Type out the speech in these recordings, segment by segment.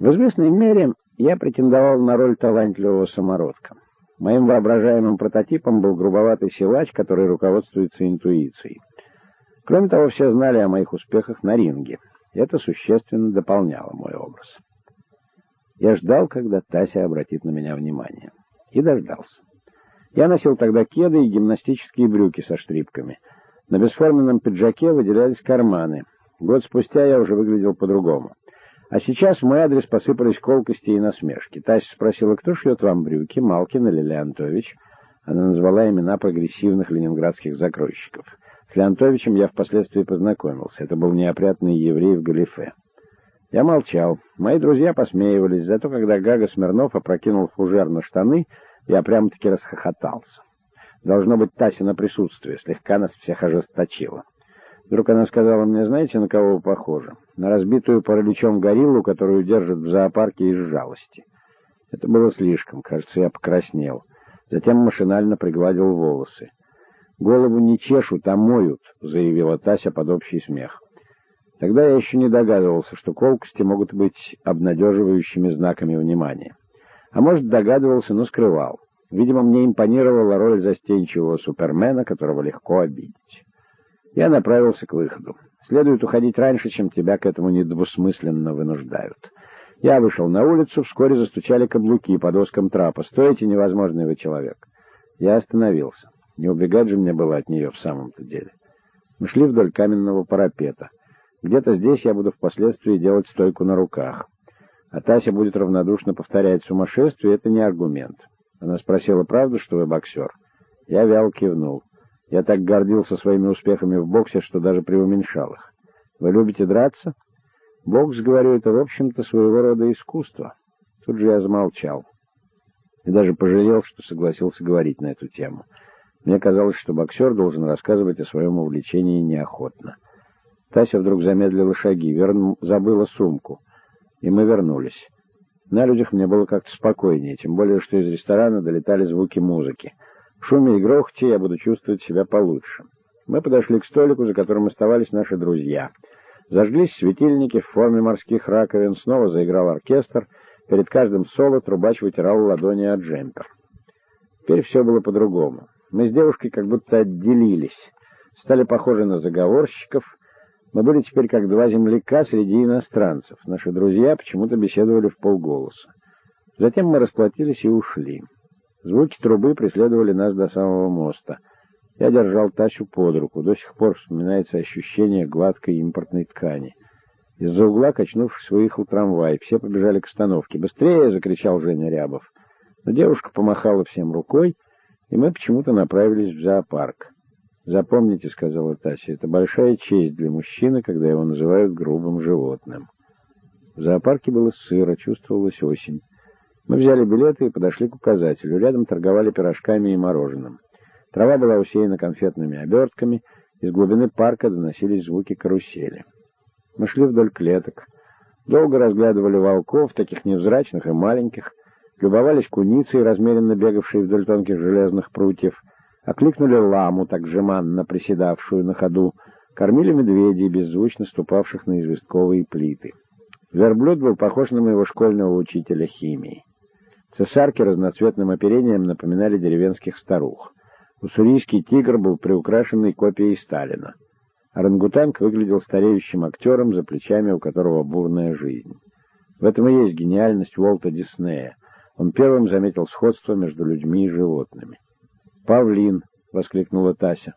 В известной мере я претендовал на роль талантливого самородка. Моим воображаемым прототипом был грубоватый силач, который руководствуется интуицией. Кроме того, все знали о моих успехах на ринге. Это существенно дополняло мой образ. Я ждал, когда Тася обратит на меня внимание. И дождался. Я носил тогда кеды и гимнастические брюки со штрипками. На бесформенном пиджаке выделялись карманы. Год спустя я уже выглядел по-другому. А сейчас в мой адрес посыпались колкости и насмешки. Тася спросила, кто шьет вам брюки, Малкин или Леонтович? Она назвала имена прогрессивных ленинградских закройщиков. С Леонтовичем я впоследствии познакомился. Это был неопрятный еврей в галифе. Я молчал. Мои друзья посмеивались, зато когда Гага Смирнов опрокинул фужер на штаны, я прямо-таки расхохотался. Должно быть, Тася на присутствие слегка нас всех ожесточила. Вдруг она сказала мне, знаете, на кого вы похожи? На разбитую параличом гориллу, которую держат в зоопарке из жалости. Это было слишком, кажется, я покраснел. Затем машинально пригладил волосы. «Голову не чешут, а моют», — заявила Тася под общий смех. Тогда я еще не догадывался, что колкости могут быть обнадеживающими знаками внимания. А может, догадывался, но скрывал. Видимо, мне импонировала роль застенчивого супермена, которого легко обидеть. Я направился к выходу. Следует уходить раньше, чем тебя к этому недвусмысленно вынуждают. Я вышел на улицу, вскоре застучали каблуки по доскам трапа. «Стойте, невозможный вы человек!» Я остановился. Не убегать же мне было от нее в самом-то деле. Мы шли вдоль каменного парапета. Где-то здесь я буду впоследствии делать стойку на руках. А Тася будет равнодушно повторять сумасшествие, это не аргумент. Она спросила, правда, что вы боксер? Я вял кивнул. Я так гордился своими успехами в боксе, что даже преуменьшал их. Вы любите драться? Бокс, говорю, это, в общем-то, своего рода искусство. Тут же я замолчал. И даже пожалел, что согласился говорить на эту тему. Мне казалось, что боксер должен рассказывать о своем увлечении неохотно. Тася вдруг замедлила шаги, верн... забыла сумку. И мы вернулись. На людях мне было как-то спокойнее, тем более, что из ресторана долетали звуки музыки. Шуме и грохоте я буду чувствовать себя получше. Мы подошли к столику, за которым оставались наши друзья. Зажглись светильники в форме морских раковин, снова заиграл оркестр. Перед каждым соло трубач вытирал ладони от джемпер. Теперь все было по-другому. Мы с девушкой как будто отделились, стали похожи на заговорщиков. Мы были теперь как два земляка среди иностранцев. Наши друзья почему-то беседовали в полголоса. Затем мы расплатились и ушли. Звуки трубы преследовали нас до самого моста. Я держал Тасю под руку. До сих пор вспоминается ощущение гладкой импортной ткани. Из-за угла, качнувшись, выехал трамвай. Все побежали к остановке. «Быстрее!» — закричал Женя Рябов. Но девушка помахала всем рукой, и мы почему-то направились в зоопарк. «Запомните», — сказала Тася, — «это большая честь для мужчины, когда его называют грубым животным». В зоопарке было сыро, чувствовалась осень. Мы взяли билеты и подошли к указателю. Рядом торговали пирожками и мороженым. Трава была усеяна конфетными обертками, из глубины парка доносились звуки карусели. Мы шли вдоль клеток, долго разглядывали волков, таких невзрачных и маленьких, любовались куницей, размеренно бегавшей вдоль тонких железных прутьев, окликнули ламу, так жеманно приседавшую на ходу, кормили медведей, беззвучно ступавших на известковые плиты. Верблюд был похож на моего школьного учителя химии. Цесарки разноцветным оперением напоминали деревенских старух. Уссурийский тигр был приукрашенной копией Сталина. Орангутанг выглядел стареющим актером, за плечами у которого бурная жизнь. В этом и есть гениальность Уолта Диснея. Он первым заметил сходство между людьми и животными. «Павлин!» — воскликнула Тася.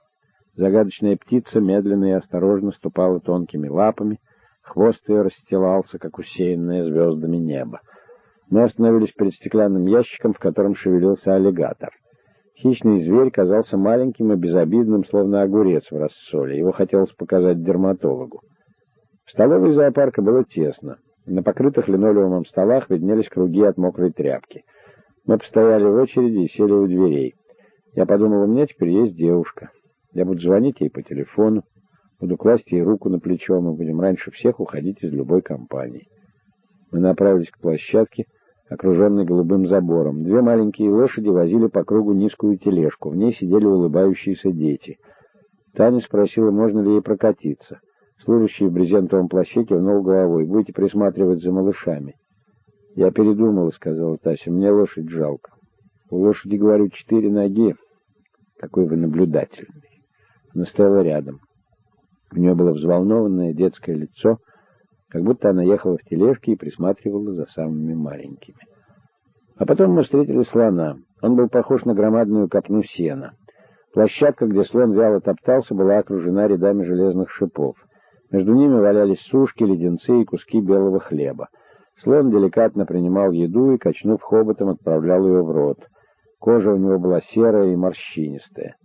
Загадочная птица медленно и осторожно ступала тонкими лапами, хвост ее расстилался, как усеянное звездами небо. Мы остановились перед стеклянным ящиком, в котором шевелился аллигатор. Хищный зверь казался маленьким и безобидным, словно огурец в рассоле. Его хотелось показать дерматологу. В столовой зоопарка было тесно. На покрытых линолеумом столах виднелись круги от мокрой тряпки. Мы постояли в очереди и сели у дверей. Я подумал, у меня теперь есть девушка. Я буду звонить ей по телефону, буду класть ей руку на плечо, мы будем раньше всех уходить из любой компании. Мы направились к площадке, окруженной голубым забором. Две маленькие лошади возили по кругу низкую тележку. В ней сидели улыбающиеся дети. Таня спросила, можно ли ей прокатиться. Служащий в брезентовом плаще кивнул головой. «Будете присматривать за малышами». «Я передумала», — сказала Тася, — «мне лошадь жалко». «У лошади, говорю, четыре ноги. Какой вы наблюдательный». Она стояла рядом. У нее было взволнованное детское лицо, как будто она ехала в тележке и присматривала за самыми маленькими. А потом мы встретили слона. Он был похож на громадную копну сена. Площадка, где слон вяло топтался, была окружена рядами железных шипов. Между ними валялись сушки, леденцы и куски белого хлеба. Слон деликатно принимал еду и, качнув хоботом, отправлял ее в рот. Кожа у него была серая и морщинистая.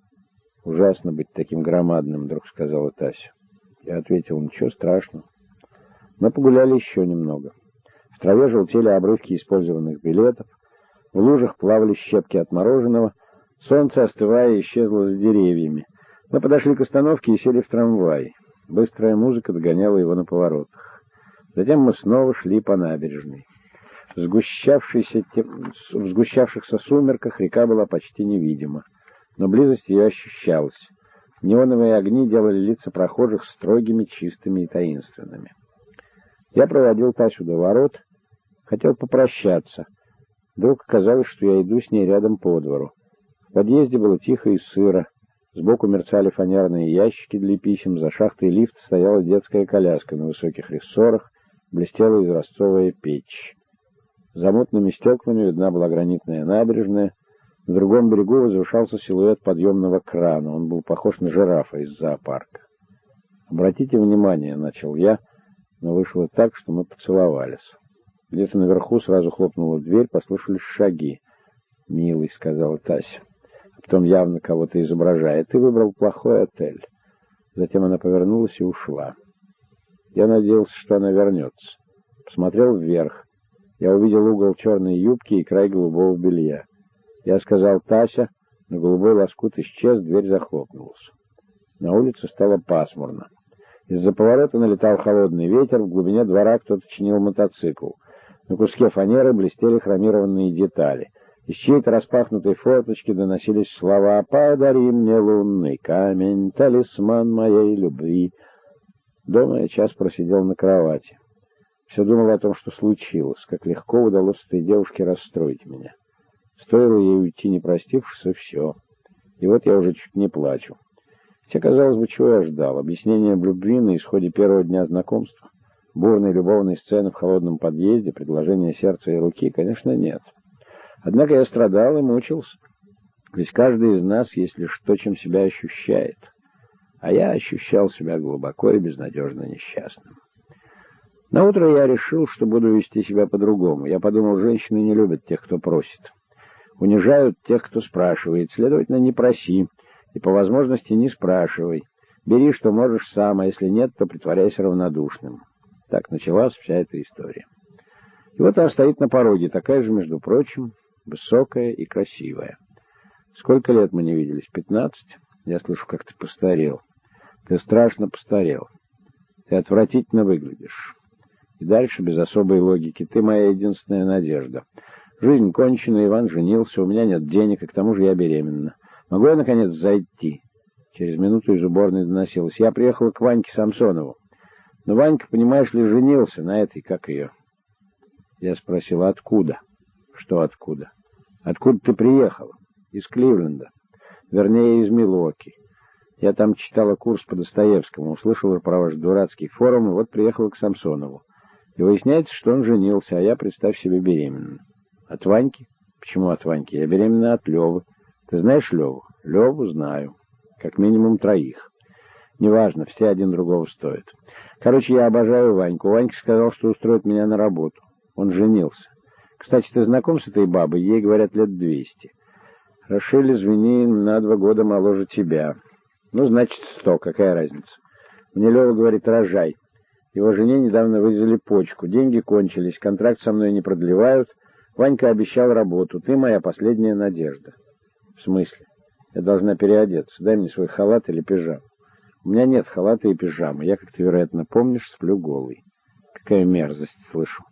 «Ужасно быть таким громадным», — вдруг сказала Тася. Я ответил, «Ничего страшного». Мы погуляли еще немного. В траве желтели обрывки использованных билетов, в лужах плавали щепки от мороженого, солнце, остывая, исчезло за деревьями. Мы подошли к остановке и сели в трамвай. Быстрая музыка догоняла его на поворотах. Затем мы снова шли по набережной. В, сгущавшейся, в сгущавшихся сумерках река была почти невидима, но близость ее ощущалась. Неоновые огни делали лица прохожих строгими, чистыми и таинственными. Я проводил Тасю до ворот, хотел попрощаться. Вдруг оказалось, что я иду с ней рядом по двору. В подъезде было тихо и сыро. Сбоку мерцали фанерные ящики для писем, за шахтой лифта стояла детская коляска на высоких рессорах, блестела изразцовая печь. За мутными стеклами видна была гранитная набережная. На другом берегу возвышался силуэт подъемного крана. Он был похож на жирафа из зоопарка. «Обратите внимание», — начал я, но вышло так, что мы поцеловались. Где-то наверху сразу хлопнула дверь, послышались шаги. «Милый», — сказала Тася. А потом явно кого-то изображая. «Ты выбрал плохой отель». Затем она повернулась и ушла. Я надеялся, что она вернется. Посмотрел вверх. Я увидел угол черной юбки и край голубого белья. Я сказал «Тася», но голубой лоскут исчез, дверь захлопнулась. На улице стало пасмурно. Из-за поворота налетал холодный ветер, в глубине двора кто-то чинил мотоцикл. На куске фанеры блестели хромированные детали. Из чьей-то распахнутой форточки доносились слова «Подари мне лунный камень, талисман моей любви». Дома я час просидел на кровати. Все думал о том, что случилось, как легко удалось этой девушке расстроить меня. Стоило ей уйти, не простившись, и все. И вот я уже чуть не плачу. Хотя, казалось бы, чего я ждал? Объяснение в любви на исходе первого дня знакомства? Бурной любовной сцены в холодном подъезде, предложение сердца и руки? Конечно, нет. Однако я страдал и мучился. Ведь каждый из нас есть лишь то, чем себя ощущает а я ощущал себя глубоко и безнадежно несчастным. На утро я решил, что буду вести себя по-другому. Я подумал, женщины не любят тех, кто просит. Унижают тех, кто спрашивает. Следовательно, не проси. И по возможности не спрашивай. Бери, что можешь сам, а если нет, то притворяйся равнодушным. Так началась вся эта история. И вот она стоит на пороге, такая же, между прочим, высокая и красивая. Сколько лет мы не виделись? Пятнадцать? Я слышу, как ты постарел. Ты страшно постарел. Ты отвратительно выглядишь. И дальше, без особой логики, ты моя единственная надежда. Жизнь кончена, Иван женился, у меня нет денег, и к тому же я беременна. Могу я, наконец, зайти?» Через минуту из уборной доносилось. «Я приехала к Ваньке Самсонову. Но Ванька, понимаешь ли, женился на этой, как ее?» Я спросила, откуда? «Что откуда?» «Откуда ты приехала?» «Из Кливленда. Вернее, из Милуоки. Я там читала курс по Достоевскому, услышала про ваш дурацкий форум, и вот приехала к Самсонову. И выясняется, что он женился, а я, представь себе, беременна. От Ваньки? Почему от Ваньки? Я беременна от Левы. Ты знаешь Леву? Леву знаю. Как минимум троих. Неважно, все один другого стоят. Короче, я обожаю Ваньку. Ванька сказал, что устроит меня на работу. Он женился. Кстати, ты знаком с этой бабой? Ей, говорят, лет двести. Рошель, извини, на два года моложе тебя. Ну, значит, сто, какая разница. Мне Лева говорит, рожай. Его жене недавно вызвали почку, деньги кончились, контракт со мной не продлевают. Ванька обещал работу, ты моя последняя надежда. В смысле? Я должна переодеться, дай мне свой халат или пижаму. У меня нет халата и пижамы, я, как ты, вероятно, помнишь, сплю голый. Какая мерзость, слышу.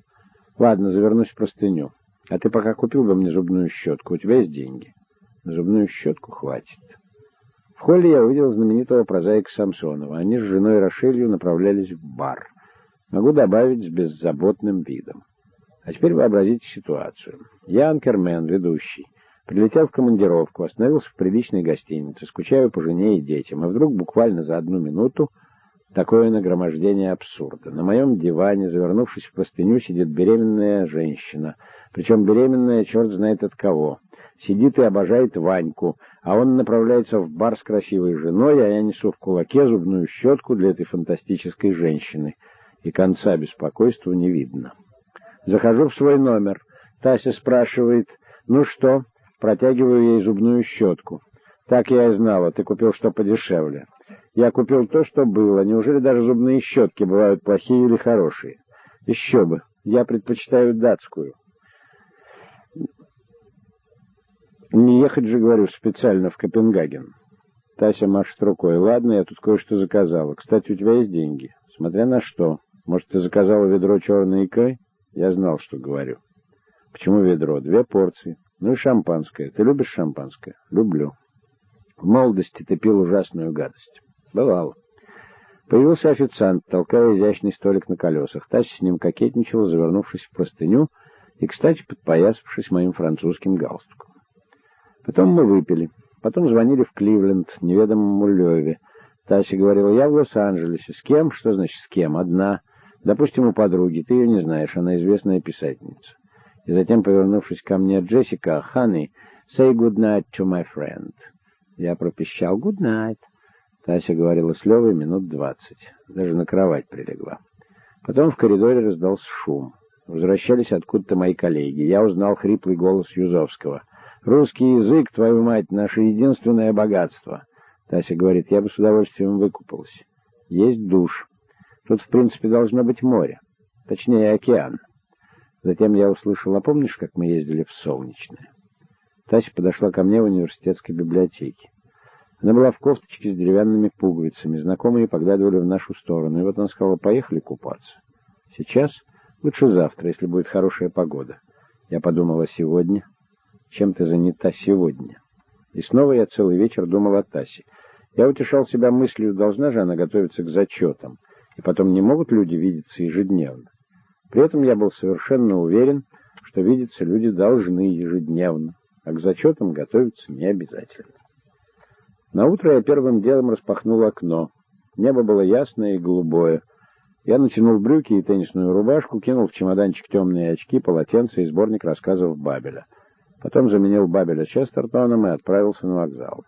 Ладно, завернусь в простыню. А ты пока купил бы мне зубную щетку, у тебя есть деньги? На зубную щетку хватит. В холле я увидел знаменитого прозаика Самсонова. Они с женой Рошелью направлялись в бар. Могу добавить с беззаботным видом. А теперь вообразите ситуацию. Я анкермен, ведущий. Прилетел в командировку, остановился в приличной гостинице, скучаю по жене и детям, и вдруг буквально за одну минуту такое нагромождение абсурда. На моем диване, завернувшись в простыню, сидит беременная женщина. Причем беременная черт знает от кого. Сидит и обожает Ваньку, а он направляется в бар с красивой женой, а я несу в кулаке зубную щетку для этой фантастической женщины. И конца беспокойству не видно. Захожу в свой номер. Тася спрашивает, ну что? Протягиваю ей зубную щетку. Так я и знала, ты купил что подешевле. Я купил то, что было. Неужели даже зубные щетки бывают плохие или хорошие? Еще бы. Я предпочитаю датскую. Не ехать же, говорю, специально в Копенгаген. Тася машет рукой. Ладно, я тут кое-что заказала. Кстати, у тебя есть деньги? Смотря на что. Может, ты заказала ведро черной икры? Я знал, что говорю. Почему ведро? Две порции. Ну и шампанское. Ты любишь шампанское? Люблю. В молодости ты пил ужасную гадость. Бывало. Появился официант, толкая изящный столик на колесах. Тася с ним кокетничала, завернувшись в простыню и, кстати, подпоясавшись моим французским галстуком. Потом мы выпили. Потом звонили в Кливленд, неведомому Леве. Тася говорила, я в Лос-Анджелесе. С кем? Что значит с кем? Одна. Допустим, у подруги. Ты ее не знаешь, она известная писательница и затем, повернувшись ко мне, Джессика, «Honey, say good night to my friend». Я пропищал «good night». Тася говорила с Левой минут двадцать. Даже на кровать прилегла. Потом в коридоре раздался шум. Возвращались откуда-то мои коллеги. Я узнал хриплый голос Юзовского. «Русский язык, твою мать, наше единственное богатство». Тася говорит, я бы с удовольствием выкупалась. Есть душ. Тут, в принципе, должно быть море. Точнее, океан. Затем я услышал, а помнишь, как мы ездили в Солнечное? Тася подошла ко мне в университетской библиотеке. Она была в кофточке с деревянными пуговицами. Знакомые поглядывали в нашу сторону. И вот она сказала, поехали купаться. Сейчас? Лучше завтра, если будет хорошая погода. Я подумала, сегодня? Чем ты занята сегодня? И снова я целый вечер думал о Тасе. Я утешал себя мыслью, должна же она готовиться к зачетам. И потом не могут люди видеться ежедневно. При этом я был совершенно уверен, что видеться люди должны ежедневно, а к зачетам готовиться не обязательно. На утро я первым делом распахнул окно. Небо было ясное и голубое. Я натянул брюки и теннисную рубашку, кинул в чемоданчик темные очки, полотенце и сборник рассказов Бабеля. Потом заменил Бабеля Честертоном и отправился на вокзал.